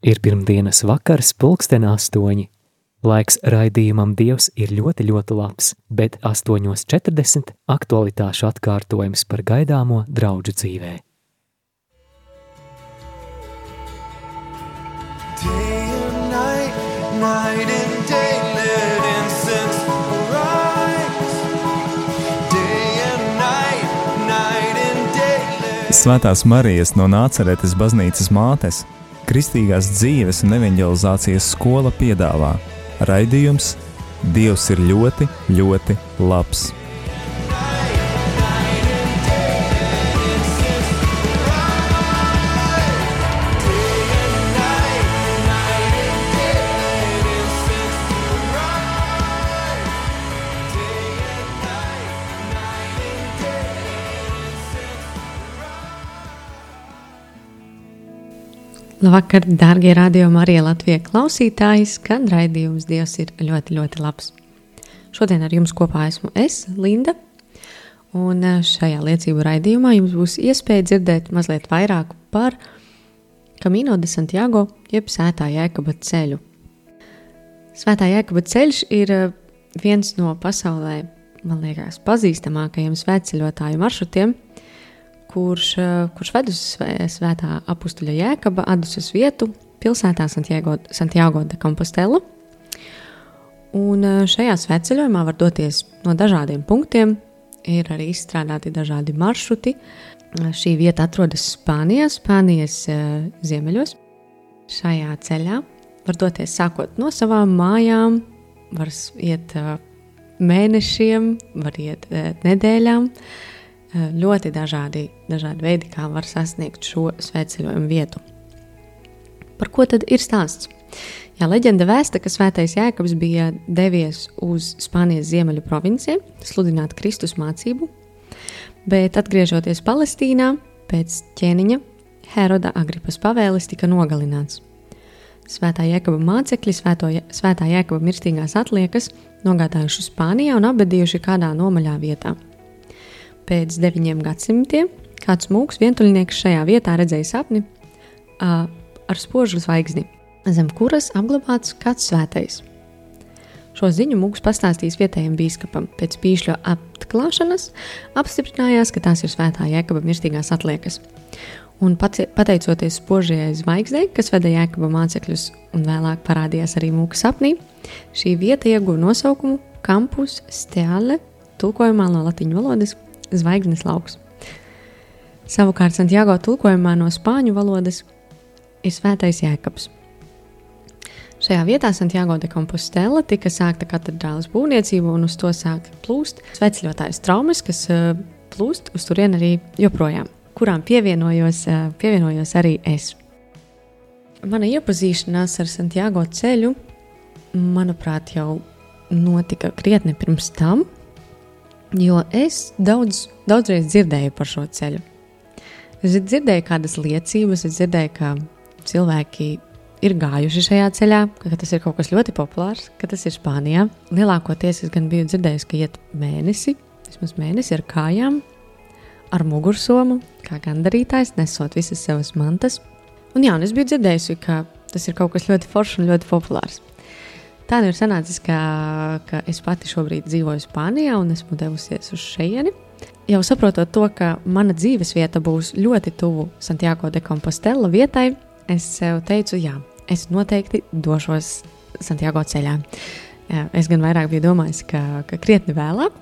Ir pirmdienas vakars, pulksten astoņi. Laiks raidījumam Dievs ir ļoti, ļoti labs, bet 8.40 aktualitāšu atkārtojums par gaidāmo draugu dzīvē. Day and night, night and day, Svētās Marijas no Nāceretes baznīcas mātes, Kristīgās dzīves un evanģelizācijas skola piedāvā raidījums Dievs ir ļoti, ļoti labs. Labvakar, darbie radiokamā arī Latvijas klausītāji, skan raidījums Dievs ir ļoti, ļoti labs. Šodien ar jums kopā esmu es, Linda, un eh, šajā liecību raidījumā jums būs iespēja dzirdēt mazliet vairāk par Camino de Santiago, jeb Svētā Jēkaba ceļu. Svētā Jēkaba ceļš ir eh, viens no pasaulē, man liekas, pazīstamākajiem svētceļotāju maršrutiem, kurš, eh, kurš ved uz svē- svētā apstuļa jēkaba adus uz vietu pilsētā Santiago, Santiago de Compostela. Un eh, šajā svētceļojumā var doties no dažādiem punktiem. Ir arī izstrādāti dažādi maršruti. Eh, Šī vieta atrodas Spānijā, Spānijas ziemeļos. Šajā ceļā var doties sākot no savām mājām, var iet mēnešiem, var iet nedēļām. Eh, ļoti dažādi, dažādi veidi, kā var sasniegt šo svētceļojumu vietu. Par ko tad ir stāsts? Jā, leģenda vēsta, ka svētais Jēkabs bija devies uz Spānijas ziemeļu provinciju, sludināt Kristus mācību, bet atgriežoties Palestīnā, pēc ķēniņa Heroda Agripas pavēles tika nogalināts. Svētā Jēkaba mācekļi svēto, svētā Jēkaba mirstīgās atliekas nogādājuši Spānijā un apbedījuši kādā nomaļā vietā. Pēc deviņiem gadsimtiem kāds mūks vientuļnieks šajā vietā redzēja sapni ā, ar spožu zvaigzni, zem kuras apglabāts kāds svētais. Šo ziņu mūks pastāstīs vietējiem biskupam. Pēc pīšļu atklāšanas apstiprinājās, ka tās ir svētā jēkaba mirstīgās atliekas. Un pateicoties spožajai zvaigznei, kas veda jēkaba mācekļus un vēlāk parādījās arī mūka sapnī, šī vieta ieguva nosaukumu Campus Steale, tulkojumā no latīņu valodas zvaigznes lauks. Savukārt Santiago tulkojumā no spāņu valodas ir svētais jēkabs. Šajā vietā Santiago de Compostela tika sākta katedrālas būvniecība un uz to sāk plūst sveceļotājs traumas, kas eh, plūst uz turieni arī joprojām, kurām pievienojos, eh, pievienojos arī es. Mana iepazīšanās ar Santiago ceļu, manuprāt, jau notika krietni pirms tam, jo es daudz, daudzreiz dzirdēju par šo ceļu. Es dzirdēju kādas liecības, es dzirdēju, ka cilvēki ir gājuši šajā ceļā, ka tas ir kaut kas ļoti populārs, ka tas ir Spānijā. Lielākoties es gan biju dzirdējis, ka iet mēnesi, vismaz mēnesi ar kājām, ar mugursomu, kā gandarītājs, nesot visas savas mantas. Un jā, un es biju dzirdējusi, ka tas ir kaut kas ļoti foršs un ļoti populārs. Tā nu ir sanācis, ka, ka es pati šobrīd dzīvoju Spānijā un esmu devusies uz šejieni. Jau saprotot to, ka mana dzīves vieta būs ļoti tuvu Santiago de Compostela vietai, es sev teicu, jā, es noteikti došos Santiago ceļā. Es gan vairāk biju domājis, ka, ka krietni vēlāk,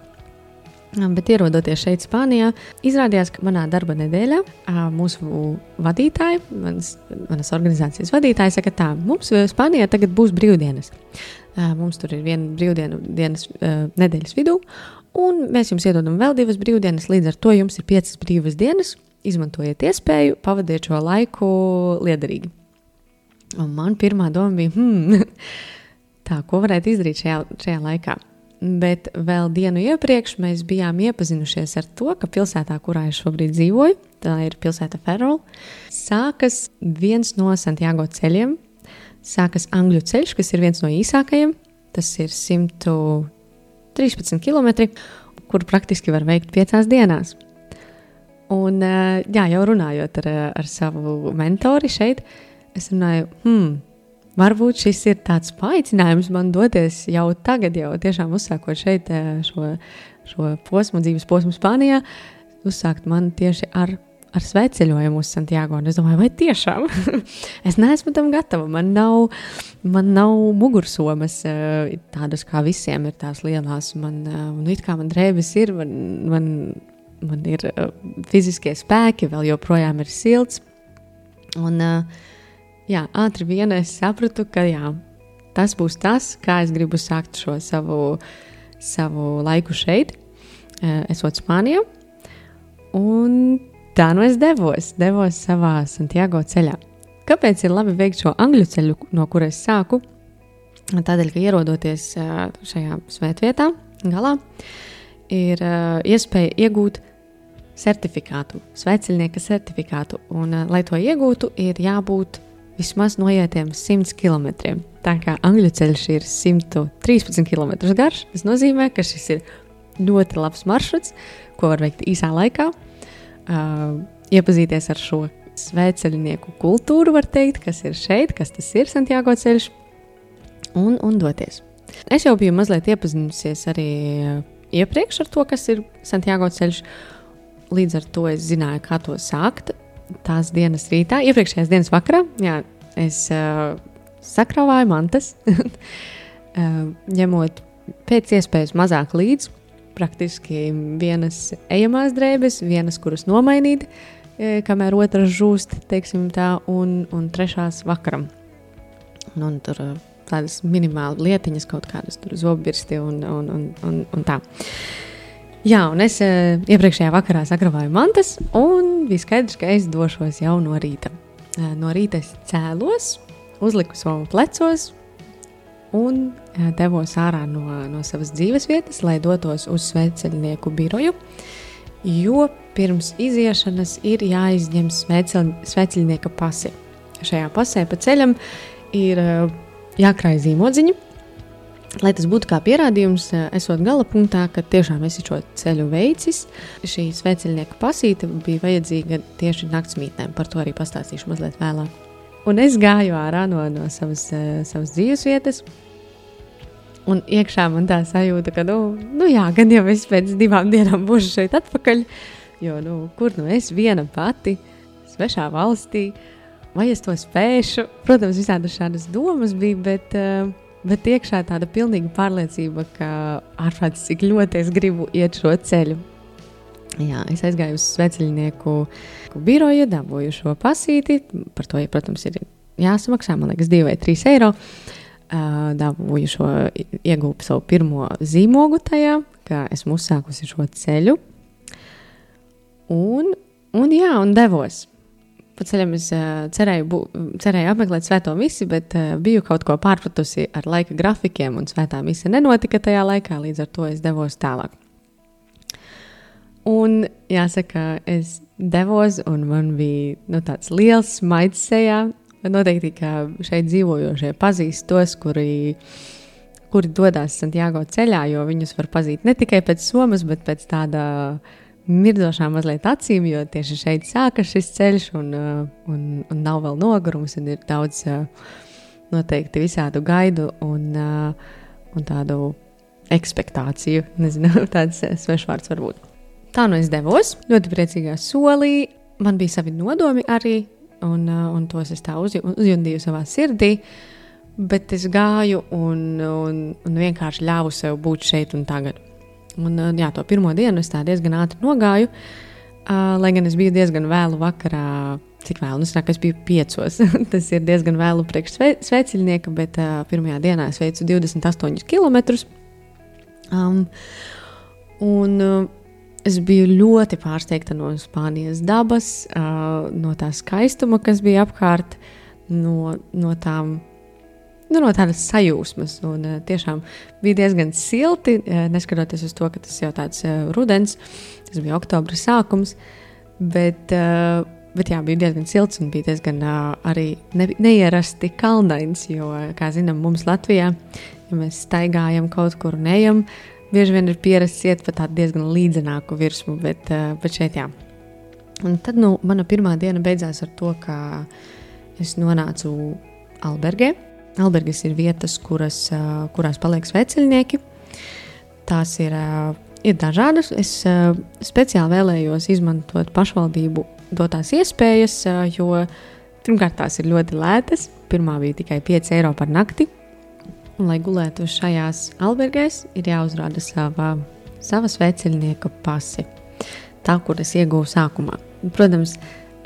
Bet ierodoties šeit, Spānijā, izrādījās, ka manā darba nedēļā mūsu vadītāji, manas, manas organizācijas vadītāji, saka, tā, mums Spānijā tagad būs brīvdienas. Mums tur ir viena brīvdienu dienas nedēļas vidū, un mēs jums iedodam vēl divas brīvdienas. Līdz ar to jums ir piecas brīvas dienas. Izmantojiet iespēju, pavadiet šo laiku liederīgi. Un man pirmā doma bija, hmm, tā, ko varētu izdarīt šajā, šajā laikā. Bet vēl dienu iepriekš mēs bijām iepazinušies ar to, ka pilsētā, kurā es šobrīd dzīvoju, tā ir pilsēta Ferrola, sākas viens no Santiago ceļiem. Sākas Angļu ceļš, kas ir viens no īsākajiem. Tas ir 113 km, kur praktiski var veikt piecās dienās. Un, eh, jā, jau runājot ar, ar savu mentori šeit, es runāju, hmm, varbūt šis ir tāds paaicinājums man doties jau tagad, jau tiešām uzsākot šeit eh, šo, šo posmu, dzīves posmu Spānijā, uzsākt man tieši ar, ar sveceļojumu uz Santiago. Es domāju, vai tiešām es neesmu tam gatava. Man nav, man nav mugursomas eh, tādas kā visiem ir tās lielās. Man, eh, un it kā man drēbes ir, man, man, man ir fiziskie spēki, vēl joprojām ir silts. Un, jā, ātri vien es sapratu, ka jā, tas būs tas, kā es gribu sākt šo savu, savu laiku šeit, eh, esot Spānijā. Un tā nu es devos, devos savā Santiago ceļā. Kāpēc ir labi veikt šo angļu ceļu, no kuras sāku? Tādēļ, ka ierodoties šajā svētvietā, galā, ir iespēja iegūt certifikātu, svētceļnieka certifikātu. Un, lai to iegūtu, ir jābūt vismaz noietiem 100 km. Tā kā angļu ceļš ir 113 km garš, tas nozīmē, ka šis ir ļoti labs maršruts, ko var veikt īsā laikā. Uh, iepazīties ar šo svētceļnieku kultūru, var teikt, kas ir šeit, kas tas ir Santiago ceļš, un, un doties. Es jau biju mazliet iepazinusies arī iepriekš ar to, kas ir Santiago ceļš. Līdz ar to es zināju, kā to sākt tās dienas rītā, iepriekšējās dienas vakarā, jā, es uh, sakrāvāju mantas, uh, ņemot pēc iespējas mazāk līdzi. Praktiski vienas ejamās drēbes, vienas, kuras nomainīt, uh, kamēr otras žūst, teiksim tā, un, un trešās vakaram. Un, un tur uh, tādas minimālas lietiņas, kaut kādas zobbirsti un, un, un, un, un tā. Jā, un es uh, iepriekšējā vakarā sagrabāju mantas, un bija skaidrs, ka es došos jau no rīta. No rīta es cēlos, uzliku savu plecos un uh, devos ārā no, no savas dzīves vietas, lai dotos uz sveceļnieku biroju. Jo pirms iziešanas ir jāizņem sveceļnieka pasi. Šajā pasē pa ceļam ir uh, jākrāj zīmodziņa Lai tas būtu kā pierādījums, eh, esot gala punktā, ka tiešām esi šo ceļu veicis, šī sveceļnieka pasīte bija vajadzīga tieši naktsmītnēm. Par to arī pastāstīšu mazliet vēlāk. Un es gāju ārā no, no savas, uh, savas dzīves vietas, un iekšā man tā sajūta, ka, nu, nu jā, gan jau es pēc divām dienām būšu šeit atpakaļ, jo, nu, kur nu es viena pati, svešā valstī, vai es to spēšu? Protams, visādas šādas domas bija, bet. Uh, Bet iekšā tāda pilnīga pārliecība, ka ārprāts cik ļoti es gribu iet šo ceļu. Jā, es aizgāju uz sveceļnieku biroju, dabūju šo pasīti. Par to, ja, protams, ir jāsamaksā, man liekas, 2 vai 3 eiro. Dabūju šo, iegūpu savu pirmo zīmogu tajā, ka esmu uzsākusi šo ceļu. Un, un jā, un devos. Pa ceļam es cerēju, bu, cerēju apmeklēt svēto misi, bet biju kaut ko pārpratusi ar laika grafikiem, un svētā misija nenotika tajā laikā, līdz ar to es devos tālāk. Un jāsaka, es devos, un man bija nu, tāds liels smaids sejā. Noteikti, ka šeit dzīvojošie pazīst tos, kuri, kuri dodas Santiago ceļā, jo viņus var pazīt ne tikai pēc somas, bet pēc tāda mirdzošām mazliet acīm, jo tieši šeit sākas šis ceļš, un, un, un nav vēl nogurums, un ir daudz noteikti visādu gaidu un, un tādu ekspektāciju. Nezinu, tāds svešvārds varbūt. Tā nu es devos, ļoti priecīgā solī. Man bija savi nodomi arī, un, un tos es tā uzjundīju savā sirdī. Bet es gāju un, un, un vienkārši ļāvu sev būt šeit un tagad. Un, jā, to pirmo dienu es tā diezgan ātri nogāju, uh, lai gan es biju diezgan vēlu vakarā. Cik vēlu? Nu, es, nāk, es biju piecos. Tas ir diezgan vēlu priekš sveceļnieka, bet uh, pirmajā dienā es veicu 28 km. Um, un uh, es biju ļoti pārsteigta no Spānijas dabas, no tā skaistuma, kas bija apkārt, no, no tām nu, no tādas sajūsmas. Un, tiešām bija diezgan silti, neskatoties uz to, ka tas jau tāds rudens, tas bija oktobra sākums. Bet, bet jā, bija diezgan silts un bija diezgan arī ne, neierasti kalnains. Jo, kā zinām, mums Latvijā, ja mēs staigājam kaut kur un ejam, bieži vien ir pierasts iet pa tādu diezgan līdzenāku virsmu, bet, uh, bet šeit jā. Un tad nu, mana pirmā diena beidzās ar to, ka es nonācu Albergē. Albergas ir vietas, kuras, uh, kurās paliek sveceļnieki. Tās ir, uh, ir dažādas. Es speciāli vēlējos izmantot pašvaldību dotās iespējas, jo pirmkārt tās ir ļoti lētas. Pirmā bija tikai 5 eiro par nakti. Un, lai gulētu šajās albergēs, ir jāuzrāda sava, sava sveceļnieka pasi. Tā, kuras iegūju sākumā. Protams,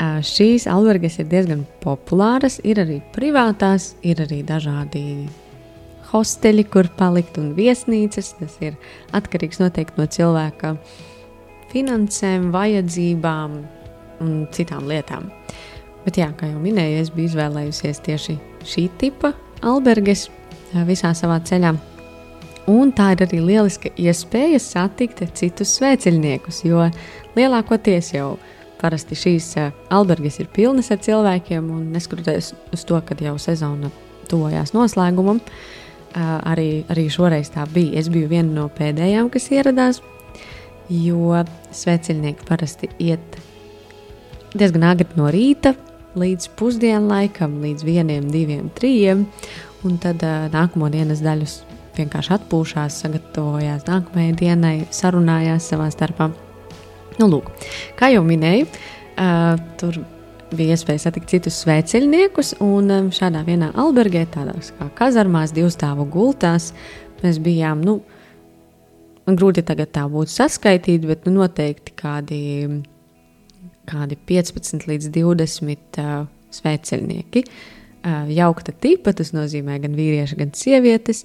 šīs albergas ir diezgan populāras, ir arī privātās, ir arī dažādi hosteļi, kur palikt un viesnīcas. Tas ir atkarīgs noteikti no cilvēka finansēm, vajadzībām un citām lietām. Bet, jā, kā jau minēju, es biju izvēlējusies tieši šī tipa albergas visā savā ceļā. Un tā ir arī lieliska iespēja satikt citus svēceļniekus, jo lielākoties jau parasti šīs albergas ir pilnas ar cilvēkiem, un neskatoties uz to, ka jau sezona tuvojās noslēgumam, arī, arī šoreiz tā bija. Es biju viena no pēdējām, kas ieradās, jo svēceļnieki parasti iet diezgan agri no rīta līdz pusdienlaikam, līdz vieniem, diviem, trijiem, un tad nākamo dienas daļus vienkārši atpūšās, sagatavojās nākamajai dienai, sarunājās savā starpā. Nu, lūk, kā jau minēju, uh, tur bija iespēja satikt citus sveceļniekus, un šādā vienā albergē, tādās kā kazarmās, divstāvu gultās, mēs bijām, nu, grūti tagad tā būtu saskaitīt, bet nu, noteikti kādi, kādi 15 līdz 20 uh, sveceļnieki. Uh, jaukta tipa, tas nozīmē gan vīrieši, gan sievietes,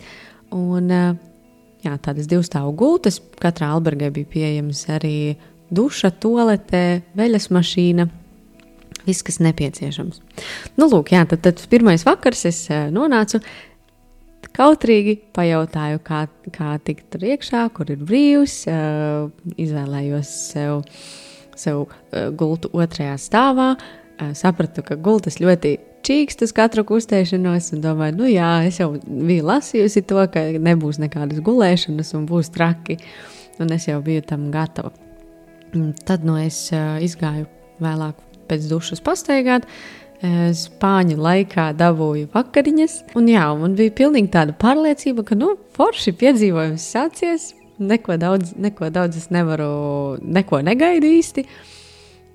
un jā, tādas divstāvu gultas, katrā albergē bija pieejams arī duša, toaletē, veļas mašīna. Viss, kas nepieciešams. Nu, lūk, jā, tad, tad pirmais vakars es nonācu kautrīgi, pajautāju, kā, kā tikt tur iekšā, kur ir brīvs. Izvēlējos sev, sev gultu otrajā stāvā. Sapratu, ka gultas ļoti čīkst uz katru kustēšanos, un domāju, nu jā, es jau biju lasījusi to, ka nebūs nekādas gulēšanas un būs traki, un es jau biju tam gatava. Tad no es izgāju vēlāk pēc dušas pastaigāt. Spāņu laikā dabūju vakariņas, un jā, man bija pilnīgi tāda pārliecība, ka, nu, forši piedzīvojums sācies, neko daudz, neko daudz es nevaru, neko negaidu īsti.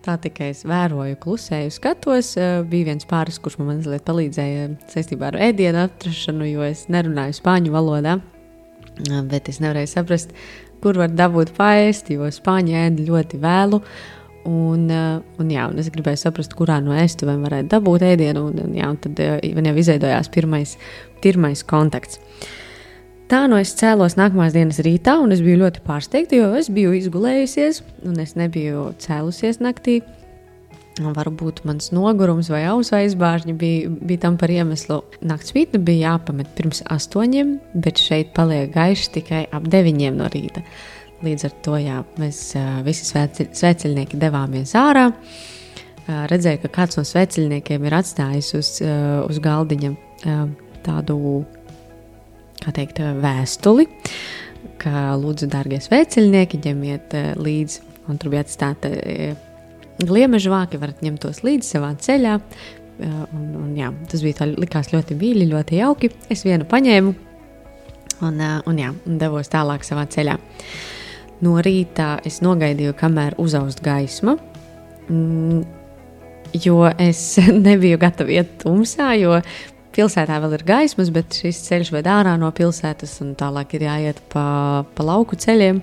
Tā tikai es vēroju, klusēju, skatos. Bija viens pāris, kurš man mazliet palīdzēja saistībā ar ēdienu atrašanu, jo es nerunāju spāņu valodā, bet es nevarēju saprast, kur var dabūt paēst, jo spāņi ēd ļoti vēlu. Un, eh, un, jā, un es gribēju saprast, kurā no ēstuvēm varētu dabūt ēdienu. Un, un, jā, un tad eh, man jau izveidojās pirmais, pirmais kontakts. Tā no es cēlos nākamās dienas rītā, un es biju ļoti pārsteigta, jo es biju izgulējusies, un es nebiju cēlusies naktī. Varbūt mans nogurums vai ausu aizbāžņi bija, bija tam par iemeslu. Naktsvītne bija jāpamet pirms astoņiem, bet šeit paliek gaišs tikai ap deviņiem no rīta. Līdz ar to jā, mēs visi sveceļnieki devāmies ārā. Redzēju, ka kāds no sveceļniekiem ir atstājis uz, uz galdiņa tādu teikt, vēstuli, ka lūdzu, dārgie sveceļnieki, ņemiet līdzi. Un tur bija atstāta gliemeža vāki, varat ņemt tos līdzi savā ceļā. Un, un, jā, tas bija tā, likās ļoti mīļi, ļoti jauki. Es vienu paņēmu un, un, jā, un devos tālāk savā ceļā. No rīta es nogaidīju, kamēr uzaust gaisma, mm, jo es nebiju gatava iet tumsā, jo pilsētā vēl ir gaismas, bet šis ceļš ved ārā no pilsētas, un tālāk ir jāiet pa, pa lauku ceļiem.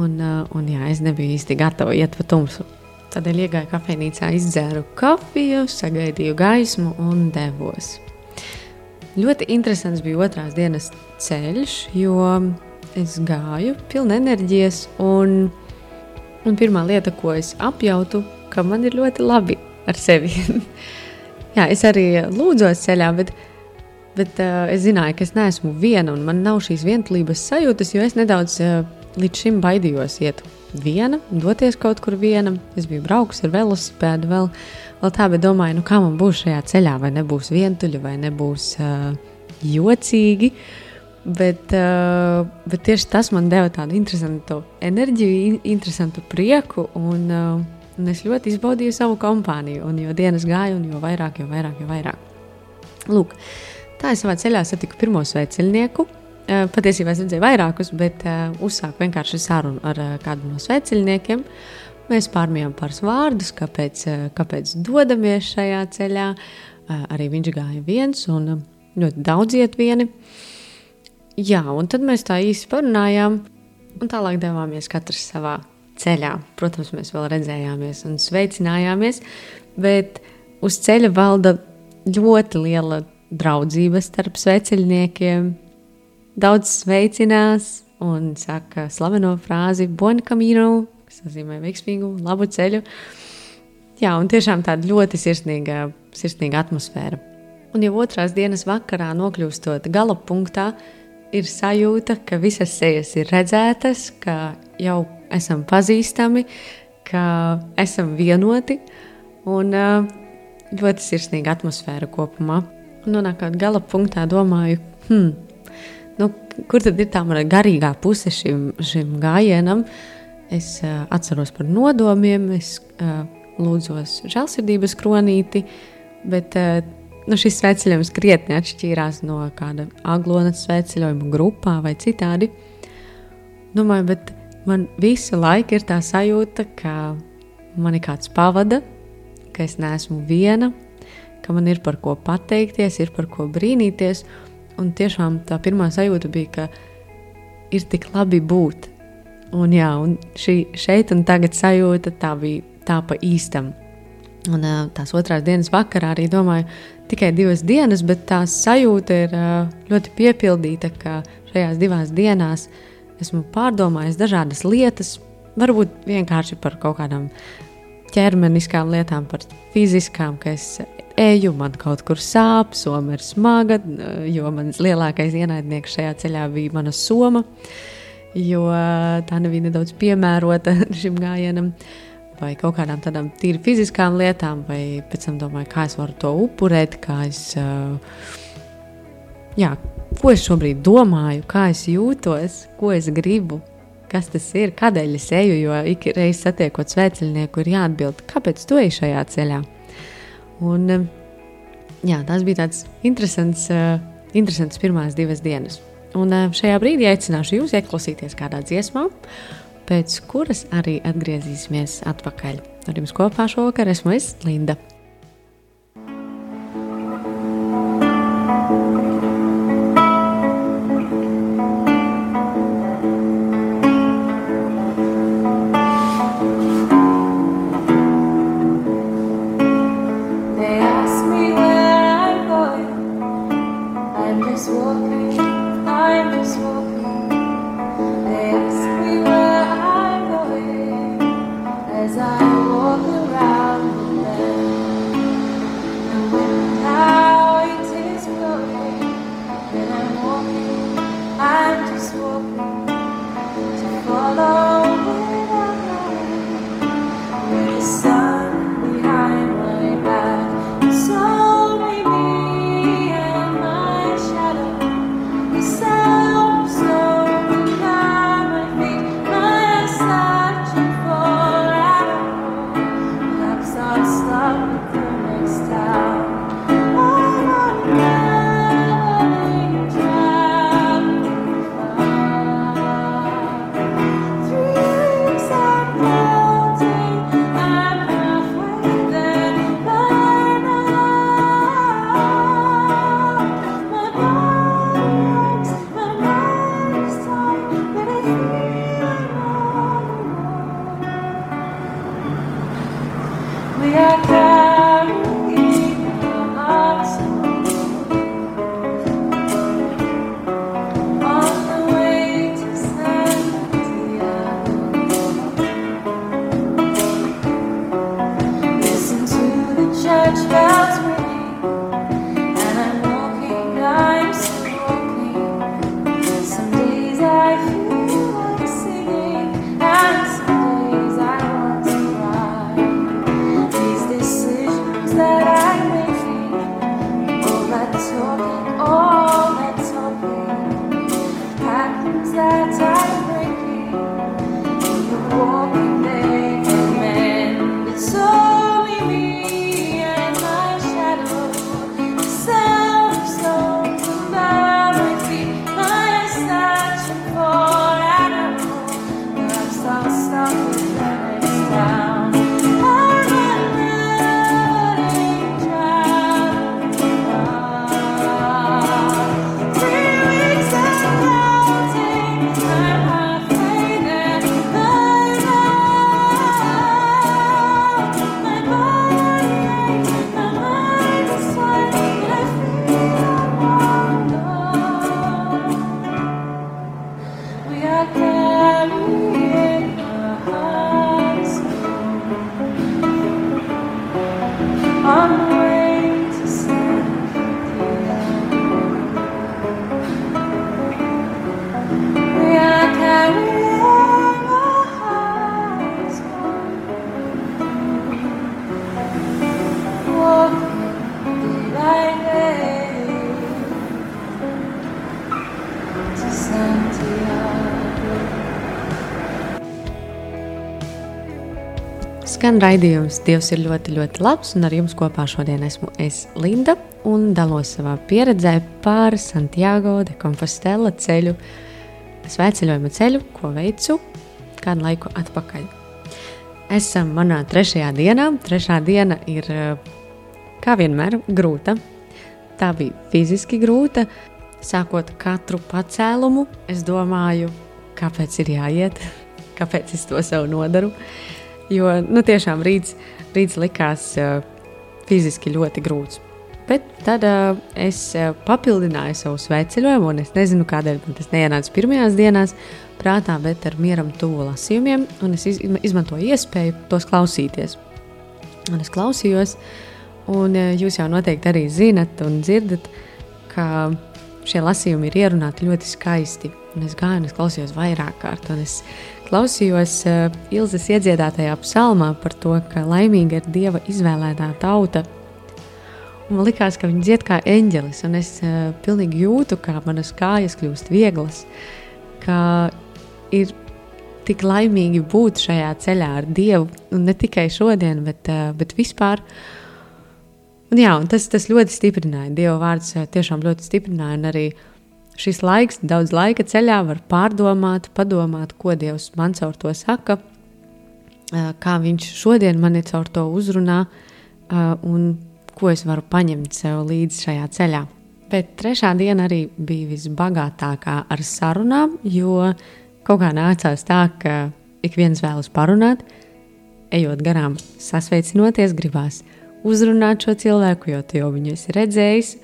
Un, un jā, es nebiju īsti gatava iet pa tumsu. Tādēļ iegāju kafejnīcā, izdzēru kafiju, sagaidīju gaismu un devos. Ļoti interesants bija otrās dienas ceļš, jo es gāju pilna enerģijas, un, un pirmā lieta, ko es apjautu, ka man ir ļoti labi ar sevi. Jā, es arī lūdzos ceļā, bet, bet uh, es zināju, ka es neesmu viena, un man nav šīs vientulības sajūtas, jo es nedaudz uh, līdz šim baidījos iet viena, doties kaut kur viena. Es biju braukusi ar velosipēdu vēl, vēl tā, bet domāju, nu kā man būs šajā ceļā, vai nebūs vientuļi, vai nebūs uh, jocīgi. Bet, uh, bet tieši tas man deva tādu interesantu enerģiju, interesantu prieku. Un, uh, Un es ļoti izbaudīju savu kompāniju, un jo dienas gāja, un jo vairāk, jo vairāk, jo vairāk. Lūk, tā es savā ceļā satiku pirmo sveceļnieku. Eh, Patiesībā es redzēju vairākus, bet uh, uzsāku vienkārši sarunu ar uh, kādu no sveceļniekiem. Mēs pārmijām pāris vārdus, kāpēc, kāpēc dodamies šajā ceļā. Arī viņš gāja viens un ļoti daudz iet vieni. Jā, un tad mēs tā īsi parunājām, un tālāk devāmies katrs savā ceļā. Protams, mēs vēl redzējāmies un sveicinājāmies, bet uz ceļa valda ļoti liela draudzība starp sveceļniekiem daudz sveicinās un saka slaveno frāzi Bon camino, kas nozīmē veiksmīgu, labu ceļu. Jā, un tiešām tāda ļoti sirsnīga, sirsnīga atmosfēra. Un jau otrās dienas vakarā, nokļūstot gala punktā, ir sajūta, ka visas sejas ir redzētas, ka jau esam pazīstami, ka esam vienoti un ļoti sirsnīga atmosfēra kopumā. Nonākot gala punktā, domāju, hmm, nu, kur tad ir tā mana garīgā puse šim, šim gājienam? Es uh, atceros par nodomiem, es uh, lūdzos žēlsirdības kronīti, bet uh, nu, šis sveceļojums krietni atšķīrās no kāda aglonas sveceļojuma grupā vai citādi. Domāju, bet man visu laiku ir tā sajūta, ka mani kāds pavada, ka es neesmu viena, ka man ir par ko pateikties, ir par ko brīnīties. Un tiešām tā pirmā sajūta bija, ka ir tik labi būt. Un, jā, un šī šeit un tagad sajūta tā bija tā pa īstam. Un tās otrās dienas vakarā arī domāju, tikai divas dienas, bet tā sajūta ir ļoti piepildīta, ka šajās divās dienās esmu pārdomājis dažādas lietas, varbūt vienkārši par kaut kādām ķermeniskām lietām, par fiziskām, ka es eju, man kaut kur sāp, soma ir smaga, jo mans lielākais ienaidnieks šajā ceļā bija mana soma, jo tā nebija nedaudz piemērota šim gājienam. Vai kaut kādām tādām tīri fiziskām lietām, vai pēc tam domāju, kā es varu to upurēt, kā es, jā, ko es šobrīd domāju, kā es jūtos, ko es gribu, kas tas ir, kādēļ es eju. Jo ik reiz satiekot svētceļnieku, ir jāatbild, kāpēc tu ej šajā ceļā. Un, eh, jā, tas bija tāds interesants, uh, interesants pirmās divas dienas. Un uh, šajā brīdī aicināšu jūs ieklausīties kādā dziesmā, pēc kuras arī atgriezīsimies atpakaļ. Ar jums kopā šovakar esmu es, Linda. Skan raidījums Dievs ir ļoti, ļoti labs, un ar jums kopā šodien esmu es Linda un dalos savā pieredzē par Santiago de Compostela ceļu, svētceļojuma ceļu, ko veicu kādu laiku atpakaļ. Esam manā trešajā dienā. Trešā diena ir, kā vienmēr, grūta. Tā bija fiziski grūta. Sākot katru pacēlumu, es domāju, kāpēc ir jāiet, kāpēc es to sev nodaru. Jo nu, tiešām rīts, rīts likās uh, fiziski ļoti grūts. Bet tad uh, es uh, papildināju savu sveceļojumu, un es nezinu, kādēļ man tas neienāca pirmajās dienās prātā, bet ar mieram tuvu lasījumiem, un es iz, izmantoju iespēju tos klausīties. Un es klausījos, un uh, jūs jau noteikti arī zinat un dzirdat, ka šie lasījumi ir ierunāti ļoti skaisti. Un es gāju, un es klausījos vairāk kārt, un es klausījos uh, Ilzas iedziedātajā psalmā par to, ka laimīga ir Dieva izvēlētā tauta. Un man likās, ka viņi dzied kā eņģelis, un es uh, pilnīgi jūtu, kā manas kājas kļūst vieglas, ka ir tik laimīgi būt šajā ceļā ar Dievu, un ne tikai šodien, bet, uh, bet vispār. Un jā, un tas, tas ļoti stiprināja. Dieva vārds uh, tiešām ļoti stiprināja, un arī šis laiks, daudz laika ceļā var pārdomāt, padomāt, ko Dievs man caur to saka, kā Viņš šodien mani caur to uzrunā, un ko es varu paņemt sev līdzi šajā ceļā. Bet trešā diena arī bija visbagātākā ar sarunām, jo kaut kā nācās tā, ka ik viens vēlas parunāt, ejot garām, sasveicinoties, gribās uzrunāt šo cilvēku, jo tu jau viņu esi redzējis.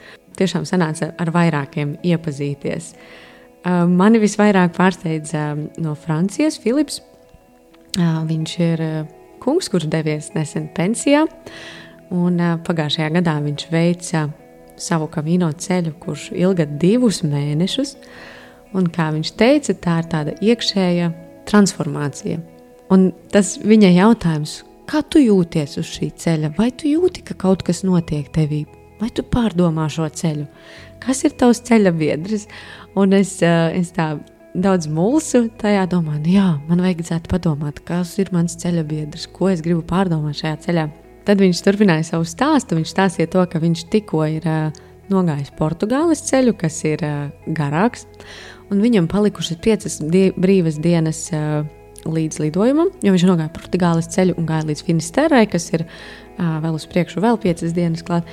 Tiešām sanāca ar vairākiem iepazīties. Uh, mani visvairāk pārsteidza um, no Francijas Filips. Uh, viņš ir uh, kungs, kurš devies nesen pensijā. Un pagājušajā gadā viņš veica savu kamino ceļu, kurš ilga divus mēnešus. Un, kā viņš teica, tā ir tāda iekšēja transformācija. Un tas viņa jautājums, kā tu jūties uz šī ceļa? Vai tu jūti, ka kaut kas notiek tevī? Vai tu pārdomā šo ceļu? Kas ir tavs ceļa biedrs? Un es, es tā daudz mulsu tajā domā, nu jā, man vajadzētu padomāt, kas ir mans ceļa biedrs, ko es gribu pārdomāt šajā ceļā. Tad viņš turpināja savu stāstu. Viņš stāstīja to, ka viņš tikko ir uh, nogājis Portugāles ceļu, kas ir uh, garāks, un viņam palikušas piecas die brīvas dienas uh, līdz lidojumam, jo viņš nogāja Portugāles ceļu un gāja līdz Finisterrai, kas ir uh, vēl uz priekšu, vēl piecas dienas klāt.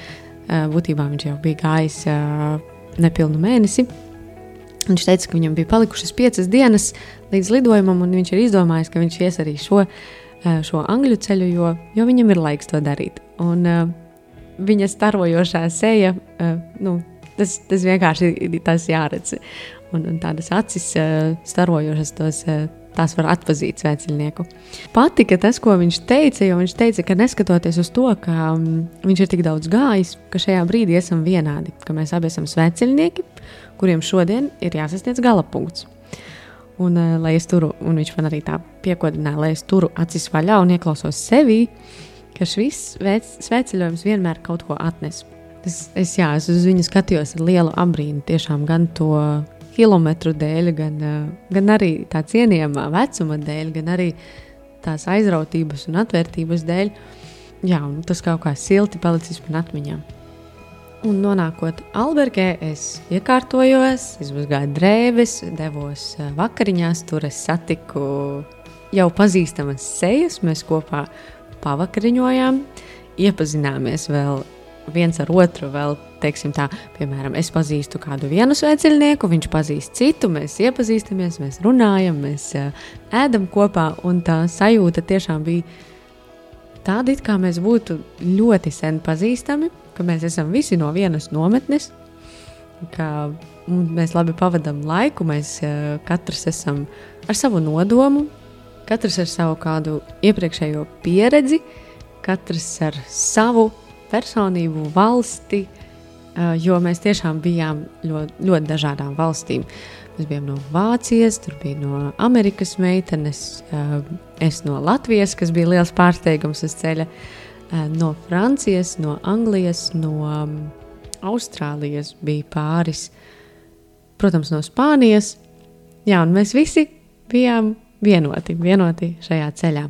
Uh, būtībā viņš jau bija gājis uh, nepilnu mēnesi. Viņš teica, ka viņam bija palikušas piecas dienas līdz lidojumam, un viņš ir izdomājis, ka viņš ies arī šo uh, šo angļu ceļu, jo, jo viņam ir laiks to darīt. Un uh, viņa starojošā seja, uh, nu, tas, tas vienkārši ir tas jāredz. Un, un tādas acis uh, starojošas tos. Uh, Tās var atpazīt svētceļnieku. Patika tas, ko viņš teica, jo viņš teica, ka neskatoties uz to, ka um, viņš ir tik daudz gājis, ka šajā brīdī esam vienādi, ka mēs abi esam svētceļnieki, kuriem šodien ir jāsasniedz gala punkts. Un, uh, lai es turu, un viņš man arī tā piekodināja, lai es turu acis vaļā un ieklausos sevī, ka šis svētceļojums vienmēr kaut ko atnes. Es, es, jā, es uz viņu skatījos ar lielu abrīnu, tiešām gan to kilometru dēļ, gan, uh, gan arī tā cienījamā vecuma dēļ, gan arī tās aizrautības un atvērtības dēļ. Jā, un tas kaut kā silti palicis man atmiņā. Un nonākot Albergē, es iekārtojos, izmazgāju drēbes, devos eh, vakariņās. Tur es satiku jau pazīstamas sejas. Mēs kopā pavakariņojām, iepazināmies vēl viens ar otru. Vēl, teiksim, tā, piemēram, es pazīstu kādu vienu sveceļnieku, viņš pazīst citu, mēs iepazīstamies, mēs runājam, mēs eh, ēdam kopā. Un tā sajūta tiešām bija tāda, it kā mēs būtu ļoti sen pazīstami ka mēs esam visi no vienas nometnes, ka mēs labi pavadām laiku, mēs uh, katrs esam ar savu nodomu, katrs ar savu kādu iepriekšējo pieredzi, katrs ar savu personību, valsti, uh, jo mēs tiešām bijām ļoti, ļoti dažādām valstīm. Mēs bijām no Vācijas, tur bija no Amerikas meitenes, uh, es no Latvijas, kas bija liels pārsteigums uz ceļa. Eh, no Francijas, no Anglijas, no um, Austrālijas bija pāris, protams, no Spānijas. Jā, un mēs visi bijām vienoti, vienoti šajā ceļā.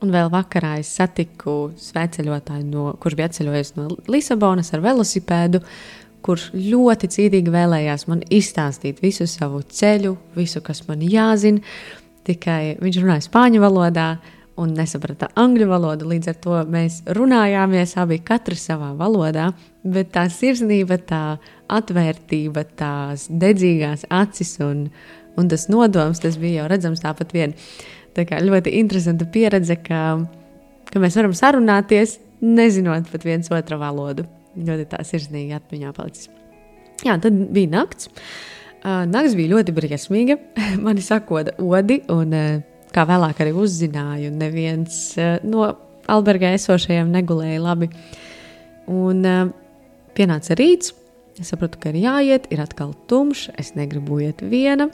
Un vēl vakarā es satiku sveceļotāju, no, kurš bija atceļojis no Lisabonas ar velosipēdu, kurš ļoti cītīgi vēlējās man izstāstīt visu savu ceļu, visu, kas man jāzina. Tikai viņš runāja spāņu valodā un nesaprata angļu valodu. Līdz ar to mēs runājāmies abi katrs savā valodā, bet tā sirsnība, tā atvērtība, tās dedzīgās acis un, un tas nodoms, tas bija jau redzams tāpat vien. Tā kā ļoti interesanta pieredze, ka, ka mēs varam sarunāties, nezinot pat viens otra valodu. Ļoti tā sirsnīgi atmiņā palicis. Jā, tad bija nakts. Nakts bija ļoti briesmīga. Mani sakoda odi, un kā vēlāk arī uzzināju, neviens no albergā esošajiem negulēja labi. Un pienāca rīts, es sapratu, ka ir jāiet, ir atkal tumšs, es negribu iet viena.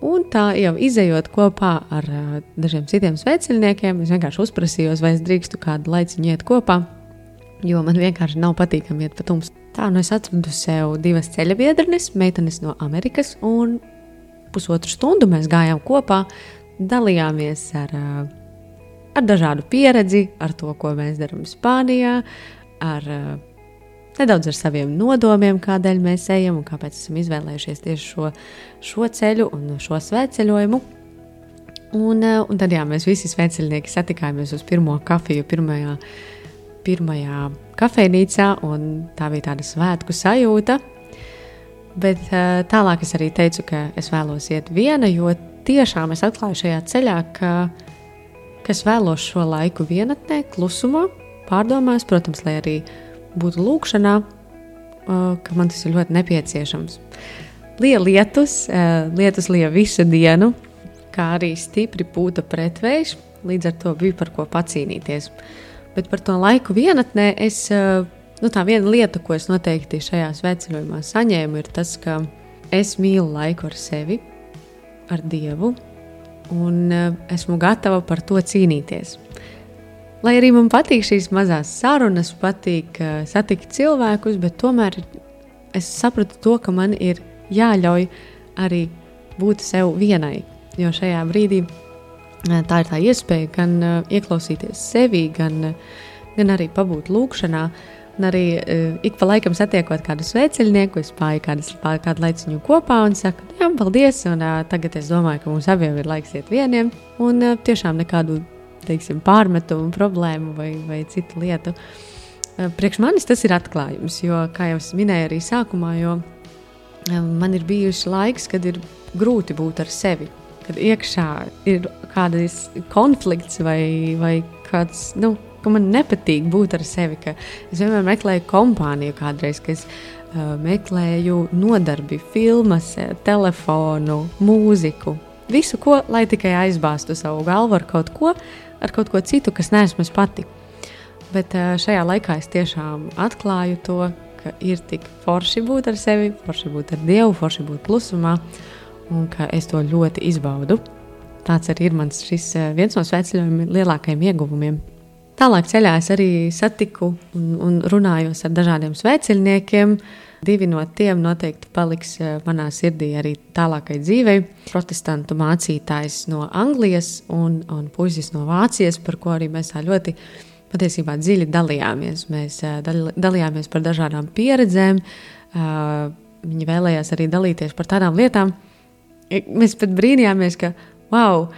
Un tā jau izējot kopā ar uh, dažiem citiem sveceļniekiem, es vienkārši uzprasīju, vai es drīkstu kādu laiciņu iet kopā, jo man vienkārši nav patīkami iet pa tumsu. Tā nu es atradu sev divas ceļa biedrenes, meitenes no Amerikas, un pusotru stundu mēs gājām kopā, dalījāmies ar, uh, ar dažādu pieredzi, ar to, ko mēs darām Spānijā, ar uh, nedaudz ar saviem nodomiem, kādēļ mēs ejam un kāpēc esam izvēlējušies tieši šo, šo ceļu un šo svētceļojumu. Un, eh, un tad jā, mēs visi svētceļnieki satikāmies uz pirmo kafiju, pirmajā, pirmajā kafejnīcā, un tā bija tāda svētku sajūta. Bet eh, tālāk es arī teicu, ka es vēlos iet viena, jo tiešām es atklāju šajā ceļā, ka, ka es vēlos šo laiku vienatnē, klusumā, pārdomās, protams, lai arī būtu lūkšanā, ka man tas ir ļoti nepieciešams. Lija lietus, lietus lija visu dienu, kā arī stipri pūta pretvējš, līdz ar to bija par ko pacīnīties. Bet par to laiku vienatnē es, nu tā viena lieta, ko es noteikti šajā sveceļojumā saņēmu, ir tas, ka es mīlu laiku ar sevi, ar Dievu, un esmu gatava par to cīnīties. Lai arī man patīk šīs mazās sarunas, patīk uh, satikt cilvēkus, bet tomēr es sapratu to, ka man ir jāļauj arī būt sev vienai. Jo šajā brīdī uh, tā ir tā iespēja gan uh, ieklausīties sevi, gan, gan arī pabūt lūkšanā. Un arī uh, ik pa laikam satiekot kādu sveceļnieku, es pāri kādu, kādu laiciņu kopā un saku, jā, paldies. Un, uh, tagad es domāju, ka mums abiem ir laiks iet vieniem. Un uh, tiešām nekādu teiksim, pārmetumu, problēmu vai, vai citu lietu. Eh, priekš manis tas ir atklājums, jo, kā jau minēju arī sākumā, jo eh, man ir bijuši laiks, kad ir grūti būt ar sevi, kad iekšā ir kāds konflikts vai, vai kāds, nu, ka man nepatīk būt ar sevi, ka es vienmēr meklēju kompāniju kādreiz, ka es uh, meklēju nodarbi, filmas, telefonu, mūziku, visu, ko, lai tikai aizbāztu savu galvu ar kaut ko, ar kaut ko citu, kas neesmu es pati. Bet šajā laikā es tiešām atklāju to, ka ir tik forši būt ar sevi, forši būt ar Dievu, forši būt klusumā, un ka es to ļoti izbaudu. Tāds arī ir mans šis viens no svētceļojuma lielākajiem ieguvumiem. Tālāk ceļā es arī satiku un, un runājos ar dažādiem svētceļniekiem, uh, Divi no tiem noteikti paliks eh, manā sirdī arī tālākai dzīvei. Protestantu mācītājs no Anglijas un, un puisis no Vācijas, par ko arī mēs ļoti patiesībā dziļi dalījāmies. Mēs eh, dalījāmies par dažādām pieredzēm. Eh, viņi vēlējās arī dalīties par tādām lietām. Mēs pat brīnījāmies, ka wow!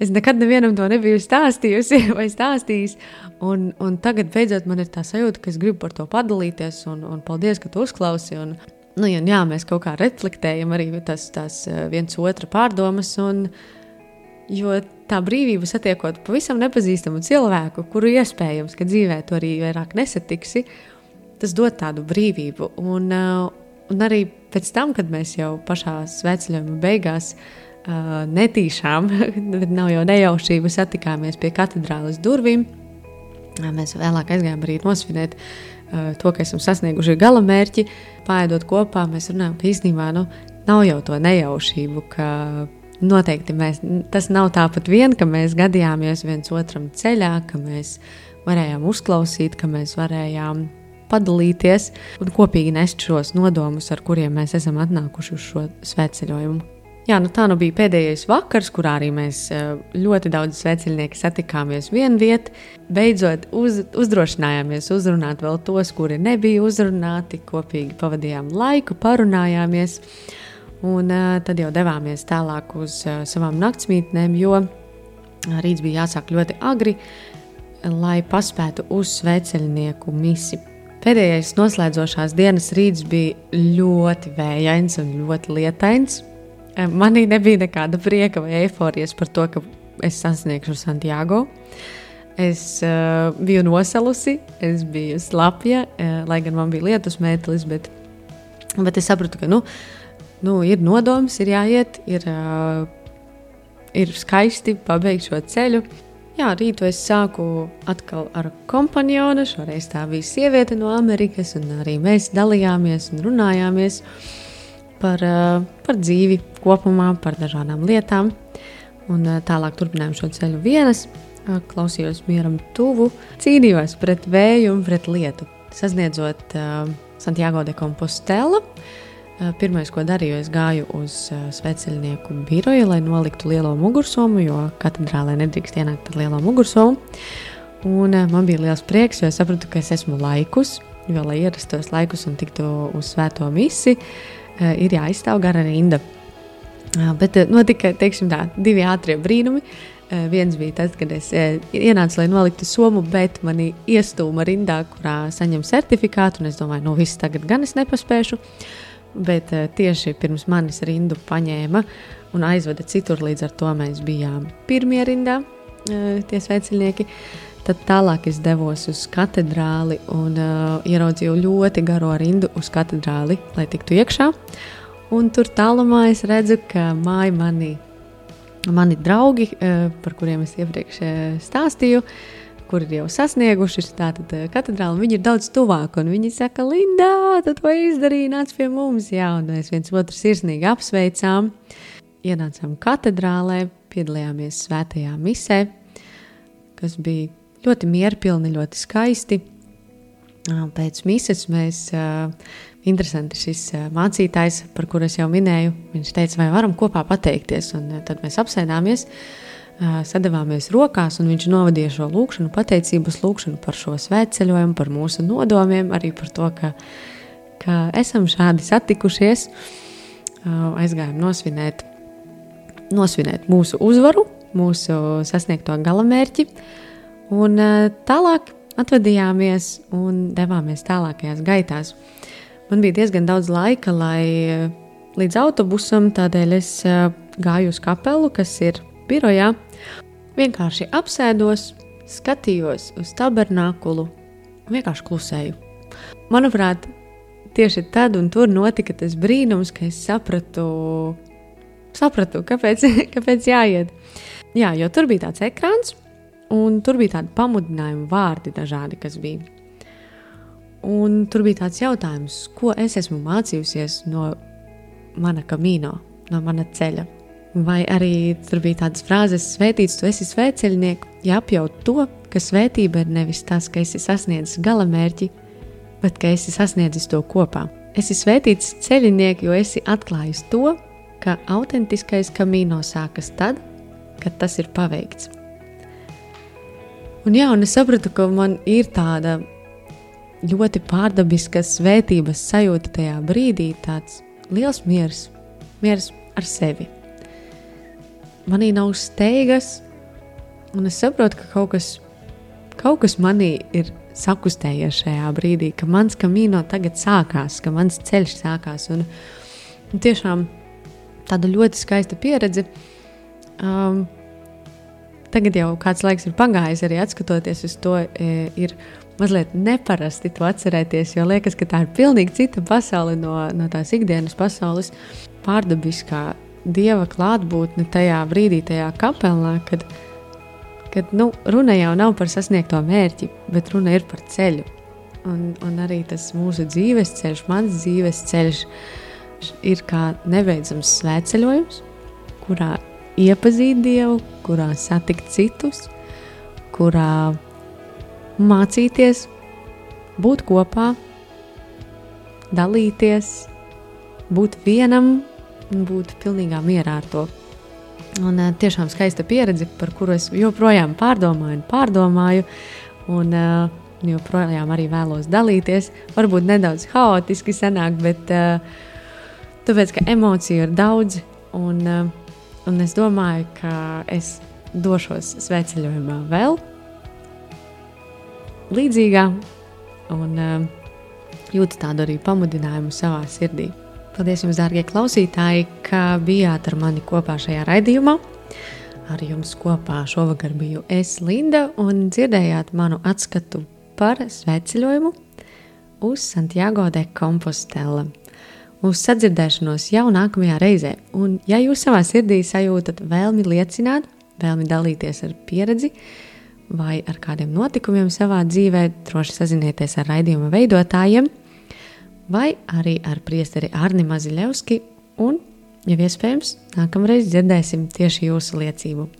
Es nekad nevienam to nebiju stāstījusi vai stāstījis. Un, un tagad beidzot man ir tā sajūta, ka es gribu par to padalīties. Un, un paldies, ka tu uzklausi. Un, nu, un, jā, mēs kaut kā reflektējam arī tas, tās eh, viens otra pārdomas. Un, jo tā brīvība satiekot pavisam nepazīstamu cilvēku, kuru iespējams, ka dzīvē to arī vairāk nesatiksi, tas dod tādu brīvību. Un, uh, un arī pēc tam, kad mēs jau pašā sveceļojuma beigās uh, netīšām, nav jau nejaušība, satikāmies pie katedrāles durvīm. Mēs vēlāk aizgājām arī nosvinēt uh, to, ka esam sasnieguši gala mērķi. Pāēdot kopā, mēs runājam, ka īstenībā nu, nav jau to nejaušību, ka noteikti mēs, tas nav tāpat vien, ka mēs gadījāmies viens otram ceļā, ka mēs varējām uzklausīt, ka mēs varējām padalīties un kopīgi nest šos nodomus, ar kuriem mēs esam atnākuši uz šo svētceļojumu. Jā, nu tā nu bija pēdējais vakars, kurā arī mēs eh, ļoti daudz sveceļnieku satikāmies vienā vietā. Beidzot, uz, uzdrošinājāmies uzrunāt vēl tos, kuri nebija uzrunāti. Kopīgi pavadījām laiku, parunājāmies. Un uh, tad jau devāmies tālāk uz uh, savām naktsmītnēm, jo rīts bija jāsāk ļoti agri, lai paspētu uz sveceļnieku misiju. Pēdējais noslēdzošās dienas rīts bija ļoti vējains un ļoti lietains. Manī nebija nekāda prieka vai eifórijas par to, ka es sasniegšu Santiago. Es uh, biju nosalusi, es biju slapja, uh, lai gan man bija lietus mētelis, bet, bet es sapratu, ka nu, nu, ir nodoms, ir jāiet, ir, uh, ir skaisti pabeigt šo ceļu. Jā, rītu es sāku atkal ar kompanionu. Šoreiz tā bija sieviete no Amerikas, un arī mēs dalījāmies un runājāmies. Uh, par, eh, par dzīvi kopumā, par dažādām lietām. Un eh, tālāk turpinājām šo ceļu vienas, eh, klausījos mieram tuvu, cīnījos pret vēju un pret lietu. Sasniedzot uh, Santiago de Compostela, uh, pirmais, ko darīju, es gāju uz uh, sveceļnieku biroju, lai noliktu lielo mugursomu, jo katedrālē nedrīkst ienākt ar lielo mugursomu. Un, uh, man bija liels prieks, jo es sapratu, ka es esmu laikus, jo, lai ierastos laikus un tiktu uz svēto misiju, ir jāizstāv gara rinda. Eh, bet eh, notika tā, divi ātrie brīnumi. Viens bija tas, kad es ienācu, lai noliktu somu, bet mani iestūma rindā, kurā saņem certifikātu. Es domāju, nu viss tagad gan es nepaspēšu. Bet tieši pirms manis rindu paņēma un aizveda citur. Līdz ar to mēs bijām pirmie rindā, tie sveicinieki. Tad tālāk es devos uz katedrāli un uh, ieraudzīju ļoti garo rindu uz katedrāli, lai tiktu iekšā. Un tur tālumā es redzu, ka māja mani, mani draugi, uh, par kuriem es iepriekš uh, stāstīju, kur ir jau sasnieguši tātad uh, katedrāli, viņi ir daudz tuvāk. Viņi saka, Linda, tu to izdarīji, nāc pie mums. Jā, un mēs viens otru sirsnīgi apsveicām. Ienācām katedrālē, piedalījāmies svētajā misē, kas bija ļoti mierpilni, ļoti skaisti. Pēc mises mēs, interesanti šis mācītājs, par kuru es jau minēju, viņš teica, vai varam kopā pateikties. Un tad mēs apsēdāmies, sadavāmies rokās, un viņš novadīja šo lūkšanu, pateicības lūkšanu par šo svētceļojumu, par mūsu nodomiem, arī par to, ka, ka esam šādi satikušies. Aizgājām nosvinēt, nosvinēt mūsu uzvaru, mūsu sasniegto galamērķi. Un eh, tālāk atvadījāmies un devāmies tālākajās gaitās. Man bija diezgan daudz laika, lai eh, līdz autobusam, tādēļ es eh, gāju uz kapelu, kas ir birojā. Vienkārši apsēdos, skatījos uz tabernākulu un vienkārši klusēju. Manuprāt, tieši tad un tur notika tas brīnums, ka es sapratu, sapratu kāpēc, kāpēc jāiet. Jā, jo tur bija tāds ekrāns, Un tur bija tādi pamudinājumi, vārdi dažādi, kas bija. Un tur bija tāds jautājums, ko es esmu mācījusies no mana kamīno, no mana ceļa. Vai arī tur bija tādas frāzes, svētīts, tu esi svētceļnieks, ja apjaut to, ka svētība ir nevis tas, ka esi sasniedzis galamērķi, bet ka esi sasniedzis to kopā. Esi svētīts ceļinieks, jo esi atklājis to, ka autentiskais kamīno sākas tad, kad tas ir paveikts. Un, jā, un es sapratu, ka man ir tāda ļoti pārdabiska svētības sajūta tajā brīdī, tāds liels miers, miers ar sevi. Manī nav steigas, un es saprotu, ka kaut kas, kaut kas manī ir sakustējies šajā brīdī, ka mans kamīno tagad sākās, ka mans ceļš sākās. Un, un tiešām tāda ļoti skaista pieredze. Um, Tagad jau kāds laiks ir pagājis, arī skatoties uz to, e, ir mazliet neparasti to atcerēties, jo liekas, ka tā ir pilnīgi cita pasaule no, no tās ikdienas pasaules. Pārdabiskā dieva klātbūtne tajā brīdī, tajā kapelā, kad, kad nu, runa jau nav par sasniegto mērķi, bet runa ir par ceļu. Un, un arī tas mūsu dzīves ceļš, mans dzīves ceļš, ir kā nebeidzams svētceļojums, kurā iepazīt Dievu, kurā satikt citus, kurā mācīties, būt kopā, dalīties, būt vienam un būt pilnīgā mierā ar to. Un uh, tiešām skaista pieredze, par kuru es joprojām pārdomāju un pārdomāju. Un, uh, joprojām arī vēlos dalīties. Varbūt nedaudz haotiski sanāk, bet uh, tāpēc, ka emociju ir daudz. Un, uh, un es domāju, ka es došos sveceļojumā vēl līdzīgā. Un, uh, jūtu tādu arī pamudinājumu savā sirdī. Paldies jums, dārgie klausītāji, ka bijāt ar mani kopā šajā raidījumā. Ar jums kopā šovakar biju es, Linda, un dzirdējāt manu atskatu par sveceļojumu uz Santiago de Compostela. Uz sadzirdēšanos jau nākamajā reizē, un ja jūs savā sirdī sajūtat vēlmi liecināt, vēlmi dalīties ar pieredzi vai ar kādiem notikumiem savā dzīvē, droši sazinieties ar raidījuma veidotājiem vai arī ar priesteri Arni Maziļevski, un, ja iespējams, nākamreiz dzirdēsim tieši jūsu liecību.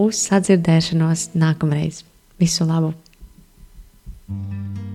Uz sadzirdēšanos nākamreiz! Visu labu! Maria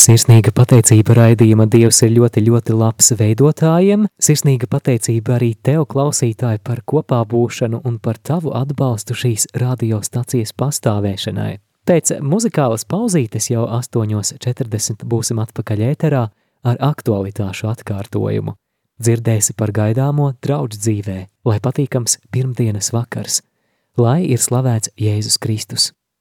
Sirsnīga pateicība raidījuma Dievs ir ļoti, ļoti labs veidotājiem. Sirsnīga pateicība arī tev, klausītāji, par kopā būšanu un par tavu atbalstu šīs radiostacijas pastāvēšanai. Pēc muzikālas pauzītes jau 8.40 būsim atpakaļ ēterā ar aktualitāšu atkārtojumu. Dzirdēsi par gaidāmo draudz dzīvē, lai patīkams pirmdienas vakars, lai ir slavēts Jēzus Kristus.